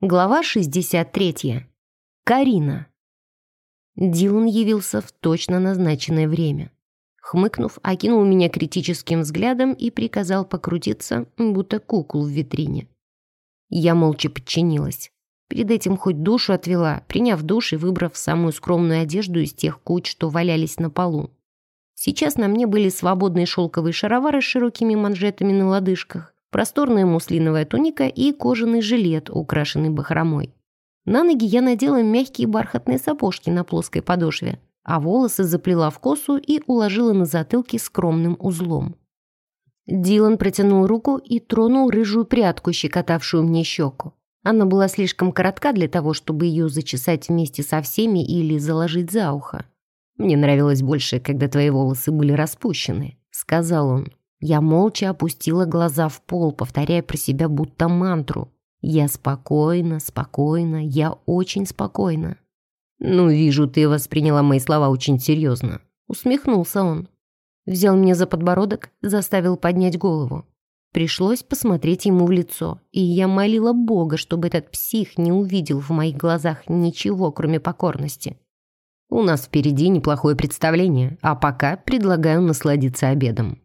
Глава 63. Карина. Дилан явился в точно назначенное время. Хмыкнув, окинул меня критическим взглядом и приказал покрутиться, будто кукол в витрине. Я молча подчинилась. Перед этим хоть душу отвела, приняв душ и выбрав самую скромную одежду из тех куч, что валялись на полу. Сейчас на мне были свободные шелковые шаровары с широкими манжетами на лодыжках, просторная муслиновая туника и кожаный жилет, украшенный бахромой. На ноги я надела мягкие бархатные сапожки на плоской подошве, а волосы заплела в косу и уложила на затылке скромным узлом. Дилан протянул руку и тронул рыжую прядку, щекотавшую мне щеку. Она была слишком коротка для того, чтобы ее зачесать вместе со всеми или заложить за ухо. «Мне нравилось больше, когда твои волосы были распущены», — сказал он. Я молча опустила глаза в пол, повторяя про себя будто мантру. «Я спокойна, спокойна, я очень спокойна». «Ну, вижу, ты восприняла мои слова очень серьезно», — усмехнулся он. Взял меня за подбородок, заставил поднять голову. Пришлось посмотреть ему в лицо, и я молила Бога, чтобы этот псих не увидел в моих глазах ничего, кроме покорности. «У нас впереди неплохое представление, а пока предлагаю насладиться обедом».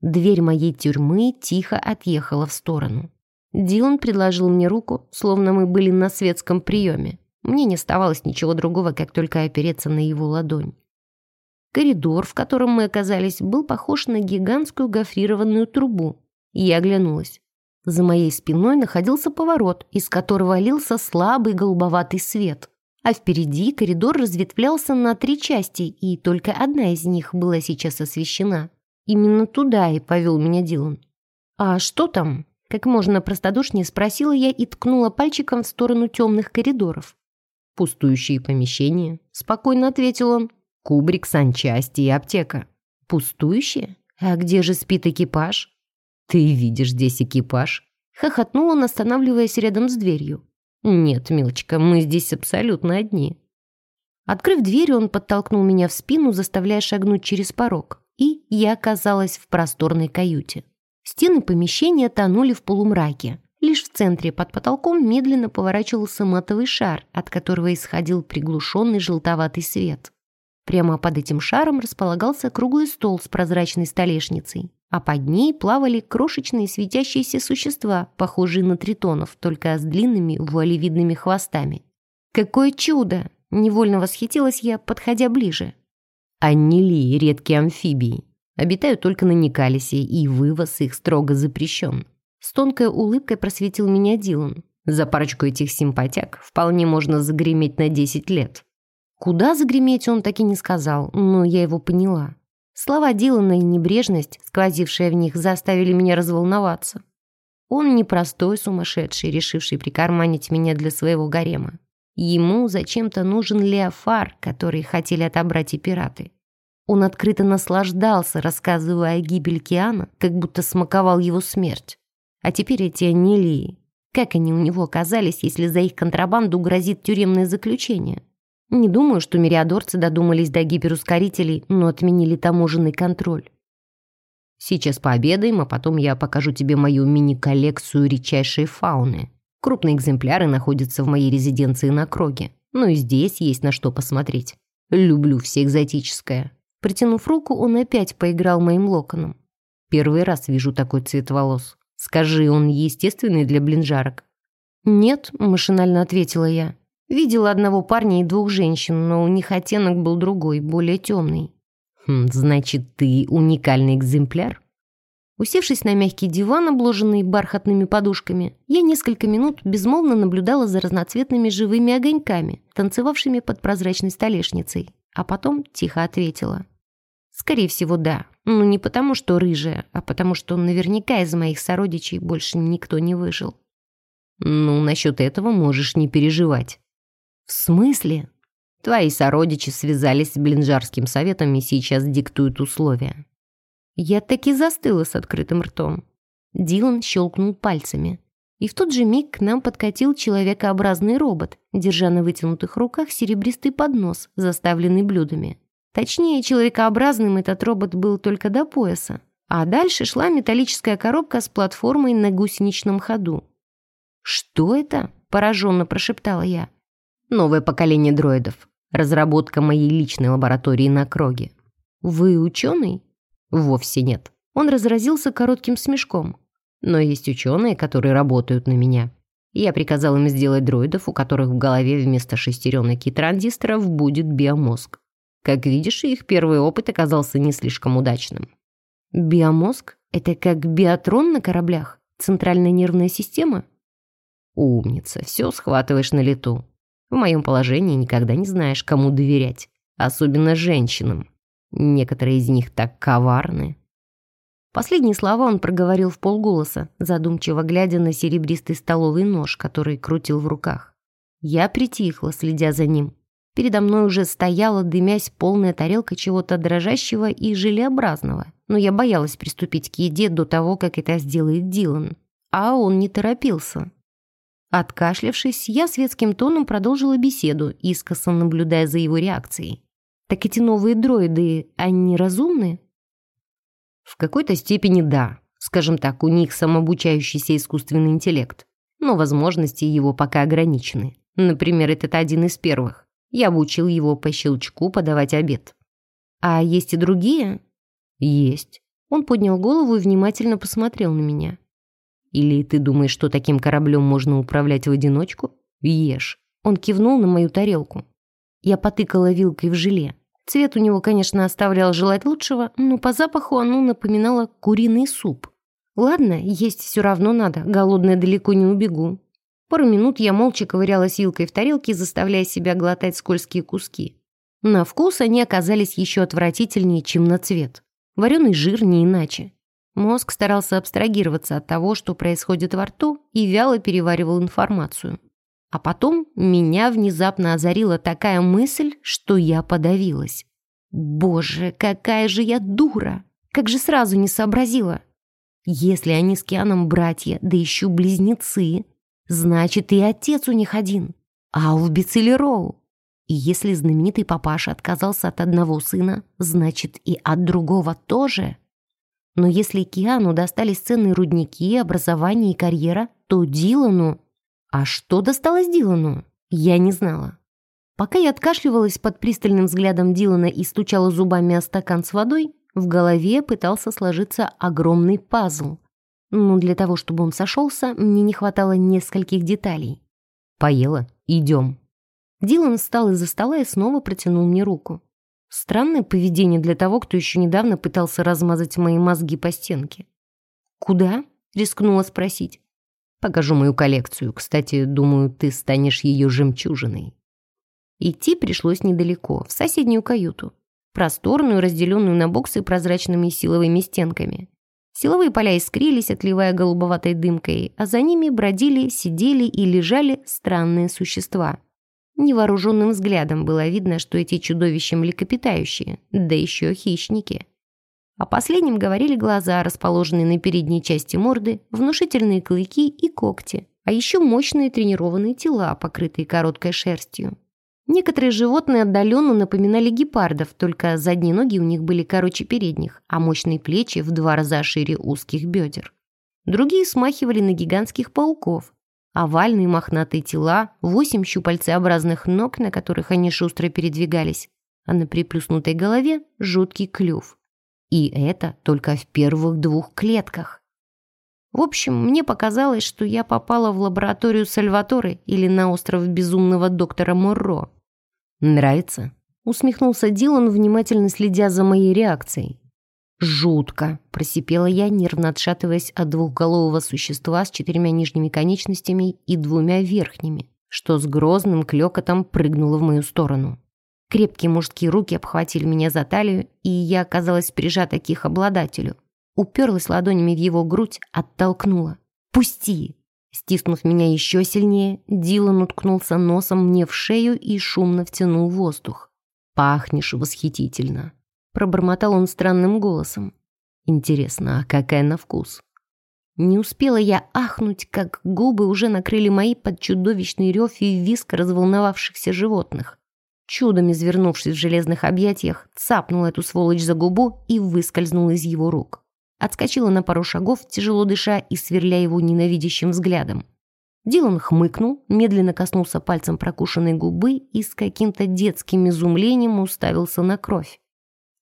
Дверь моей тюрьмы тихо отъехала в сторону. Дилан предложил мне руку, словно мы были на светском приеме. Мне не оставалось ничего другого, как только опереться на его ладонь. Коридор, в котором мы оказались, был похож на гигантскую гофрированную трубу. Я оглянулась. За моей спиной находился поворот, из которого лился слабый голубоватый свет. А впереди коридор разветвлялся на три части, и только одна из них была сейчас освещена. Именно туда и повел меня Дилан. «А что там?» Как можно простодушнее спросила я и ткнула пальчиком в сторону темных коридоров. «Пустующие помещения», — спокойно ответил он. «Кубрик, санчасти и аптека». «Пустующие? А где же спит экипаж?» «Ты видишь здесь экипаж?» Хохотнул он, останавливаясь рядом с дверью. «Нет, милочка, мы здесь абсолютно одни». Открыв дверь, он подтолкнул меня в спину, заставляя шагнуть через порог и я оказалась в просторной каюте. Стены помещения тонули в полумраке. Лишь в центре под потолком медленно поворачивался матовый шар, от которого исходил приглушенный желтоватый свет. Прямо под этим шаром располагался круглый стол с прозрачной столешницей, а под ней плавали крошечные светящиеся существа, похожие на тритонов, только с длинными вуалевидными хвостами. «Какое чудо!» — невольно восхитилась я, подходя ближе. Аннили, редкие амфибии, обитают только на Никалисе, и вывоз их строго запрещен. С тонкой улыбкой просветил меня Дилан. За парочку этих симпатяк вполне можно загреметь на 10 лет. Куда загреметь он так и не сказал, но я его поняла. Слова Дилана и небрежность, сквозившая в них, заставили меня разволноваться. Он не простой сумасшедший, решивший прикарманить меня для своего гарема. Ему зачем-то нужен Леофар, который хотели отобрать и пираты. Он открыто наслаждался, рассказывая о гибели Киана, как будто смаковал его смерть. А теперь эти анилии. Как они у него оказались, если за их контрабанду грозит тюремное заключение? Не думаю, что мириадорцы додумались до гиперускорителей, но отменили таможенный контроль. Сейчас пообедаем, а потом я покажу тебе мою мини-коллекцию редчайшей фауны. Крупные экземпляры находятся в моей резиденции на Кроге. Но и здесь есть на что посмотреть. Люблю все экзотическое. Протянув руку, он опять поиграл моим локоном. Первый раз вижу такой цвет волос. Скажи, он естественный для блинжарок? Нет, машинально ответила я. Видела одного парня и двух женщин, но у них оттенок был другой, более темный. Хм, значит, ты уникальный экземпляр? Усевшись на мягкий диван, обложенный бархатными подушками, я несколько минут безмолвно наблюдала за разноцветными живыми огоньками, танцевавшими под прозрачной столешницей, а потом тихо ответила. «Скорее всего, да. Ну, не потому, что рыжая, а потому, что наверняка из моих сородичей больше никто не выжил». «Ну, насчет этого можешь не переживать». «В смысле?» «Твои сородичи связались с Блинжарским советом и сейчас диктуют условия. Я таки застыла с открытым ртом. Дилан щелкнул пальцами. И в тот же миг к нам подкатил человекообразный робот, держа на вытянутых руках серебристый поднос, заставленный блюдами. Точнее, человекообразным этот робот был только до пояса. А дальше шла металлическая коробка с платформой на гусеничном ходу. «Что это?» пораженно прошептала я. «Новое поколение дроидов. Разработка моей личной лаборатории на Кроге». «Вы ученый?» «Вовсе нет». Он разразился коротким смешком. «Но есть ученые, которые работают на меня. Я приказал им сделать дроидов, у которых в голове вместо шестеренок и транзисторов будет биомозг. Как видишь, их первый опыт оказался не слишком удачным. Биомозг? Это как биатрон на кораблях? Центральная нервная система? Умница, все схватываешь на лету. В моем положении никогда не знаешь, кому доверять. Особенно женщинам. Некоторые из них так коварны. Последние слова он проговорил в полголоса, задумчиво глядя на серебристый столовый нож, который крутил в руках. Я притихла, следя за ним. Передо мной уже стояла, дымясь, полная тарелка чего-то дрожащего и желеобразного, но я боялась приступить к еде до того, как это сделает Дилан. А он не торопился. Откашлявшись, я светским тоном продолжила беседу, искоса наблюдая за его реакцией. «Так эти новые дроиды, они разумны?» В какой-то степени да. Скажем так, у них самообучающийся искусственный интеллект. Но возможности его пока ограничены. Например, этот один из первых. Я обучил его по щелчку подавать обед. А есть и другие? Есть. Он поднял голову и внимательно посмотрел на меня. Или ты думаешь, что таким кораблем можно управлять в одиночку? Ешь. Он кивнул на мою тарелку. Я потыкала вилкой в желе. Цвет у него, конечно, оставлял желать лучшего, но по запаху оно напоминало куриный суп. Ладно, есть все равно надо, голодная далеко не убегу. Пару минут я молча ковырялась вилкой в тарелке, заставляя себя глотать скользкие куски. На вкус они оказались еще отвратительнее, чем на цвет. Вареный жир не иначе. Мозг старался абстрагироваться от того, что происходит во рту, и вяло переваривал информацию. А потом меня внезапно озарила такая мысль, что я подавилась. Боже, какая же я дура! Как же сразу не сообразила! Если они с Кианом братья, да еще близнецы, значит и отец у них один. А у Роу. И если знаменитый папаша отказался от одного сына, значит и от другого тоже. Но если Киану достались ценные рудники, образование и карьера, то Дилану а что досталось Дилану? Я не знала. Пока я откашливалась под пристальным взглядом Дилана и стучала зубами о стакан с водой, в голове пытался сложиться огромный пазл. Но для того, чтобы он сошелся, мне не хватало нескольких деталей. «Поела? Идем». Дилан встал из-за стола и снова протянул мне руку. Странное поведение для того, кто еще недавно пытался размазать мои мозги по стенке. «Куда?» — рискнула спросить. Покажу мою коллекцию. Кстати, думаю, ты станешь ее жемчужиной». Идти пришлось недалеко, в соседнюю каюту. Просторную, разделенную на боксы прозрачными силовыми стенками. Силовые поля искрились, отливая голубоватой дымкой, а за ними бродили, сидели и лежали странные существа. Невооруженным взглядом было видно, что эти чудовища млекопитающие, да еще хищники. О последнем говорили глаза, расположенные на передней части морды, внушительные клыки и когти, а еще мощные тренированные тела, покрытые короткой шерстью. Некоторые животные отдаленно напоминали гепардов, только задние ноги у них были короче передних, а мощные плечи в два раза шире узких бедер. Другие смахивали на гигантских пауков. Овальные мохнатые тела, восемь щупальцеобразных ног, на которых они шустро передвигались, а на приплюснутой голове жуткий клюв. И это только в первых двух клетках. В общем, мне показалось, что я попала в лабораторию Сальваторы или на остров безумного доктора Морро. «Нравится?» — усмехнулся Дилан, внимательно следя за моей реакцией. «Жутко!» — просипела я, нервно отшатываясь от двухголового существа с четырьмя нижними конечностями и двумя верхними, что с грозным клёкотом прыгнуло в мою сторону. Крепкие мужские руки обхватили меня за талию, и я оказалась прижата к их обладателю. Уперлась ладонями в его грудь, оттолкнула. «Пусти!» Стиснув меня еще сильнее, Дилан уткнулся носом мне в шею и шумно втянул воздух. «Пахнешь восхитительно!» Пробормотал он странным голосом. «Интересно, а какая на вкус?» Не успела я ахнуть, как губы уже накрыли мои под чудовищный рев и виск разволновавшихся животных чудом извернувшись в железных объятиях, цапнула эту сволочь за губу и выскользнула из его рук. Отскочила на пару шагов, тяжело дыша и сверля его ненавидящим взглядом. Дилан хмыкнул, медленно коснулся пальцем прокушенной губы и с каким-то детским изумлением уставился на кровь.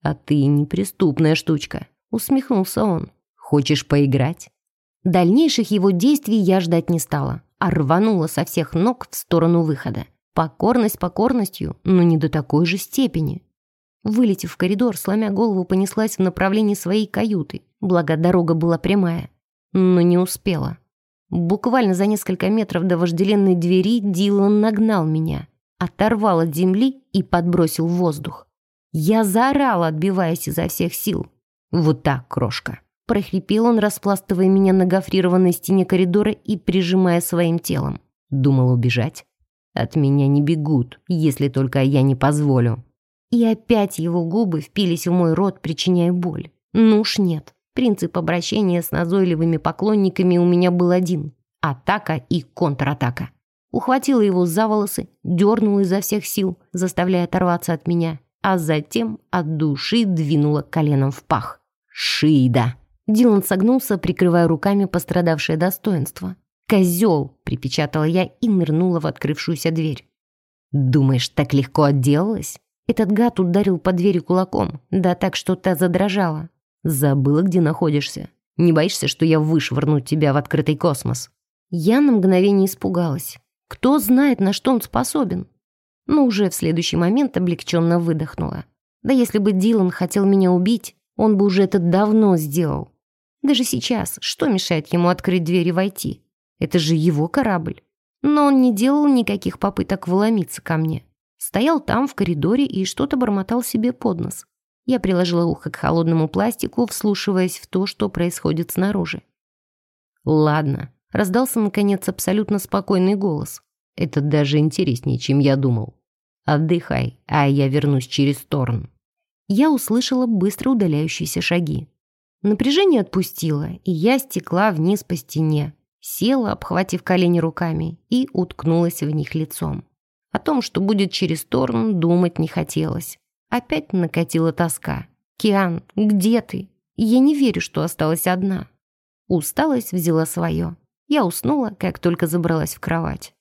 «А ты неприступная штучка», — усмехнулся он. «Хочешь поиграть?» Дальнейших его действий я ждать не стала, а рванула со всех ног в сторону выхода. Покорность покорностью, но не до такой же степени. Вылетев в коридор, сломя голову, понеслась в направлении своей каюты, благо дорога была прямая. Но не успела. Буквально за несколько метров до вожделенной двери Дилан нагнал меня, оторвал от земли и подбросил в воздух. Я заорала, отбиваясь изо всех сил. «Вот так, крошка!» Прохрипел он, распластывая меня на гофрированной стене коридора и прижимая своим телом. Думал убежать. От меня не бегут, если только я не позволю. И опять его губы впились в мой рот, причиняя боль. Ну уж нет. Принцип обращения с назойливыми поклонниками у меня был один – атака и контратака. Ухватила его за волосы, дернула изо всех сил, заставляя оторваться от меня, а затем от души двинула коленом в пах. «Шида!» Дилан согнулся, прикрывая руками пострадавшее достоинство. «Козел!» – припечатала я и нырнула в открывшуюся дверь. «Думаешь, так легко отделалась?» Этот гад ударил по двери кулаком, да так, что та задрожала. Забыла, где находишься. Не боишься, что я вышвырну тебя в открытый космос?» Я на мгновение испугалась. Кто знает, на что он способен? Но уже в следующий момент облегченно выдохнула. Да если бы Дилан хотел меня убить, он бы уже это давно сделал. Даже сейчас, что мешает ему открыть дверь и войти? Это же его корабль. Но он не делал никаких попыток вломиться ко мне. Стоял там, в коридоре, и что-то бормотал себе под нос. Я приложила ухо к холодному пластику, вслушиваясь в то, что происходит снаружи. «Ладно», — раздался, наконец, абсолютно спокойный голос. «Это даже интереснее, чем я думал. Отдыхай, а я вернусь через Торн». Я услышала быстро удаляющиеся шаги. Напряжение отпустило, и я стекла вниз по стене, села, обхватив колени руками, и уткнулась в них лицом. О том, что будет через Торн, думать не хотелось. Опять накатила тоска. «Киан, где ты? Я не верю, что осталась одна». Усталость взяла свое. Я уснула, как только забралась в кровать.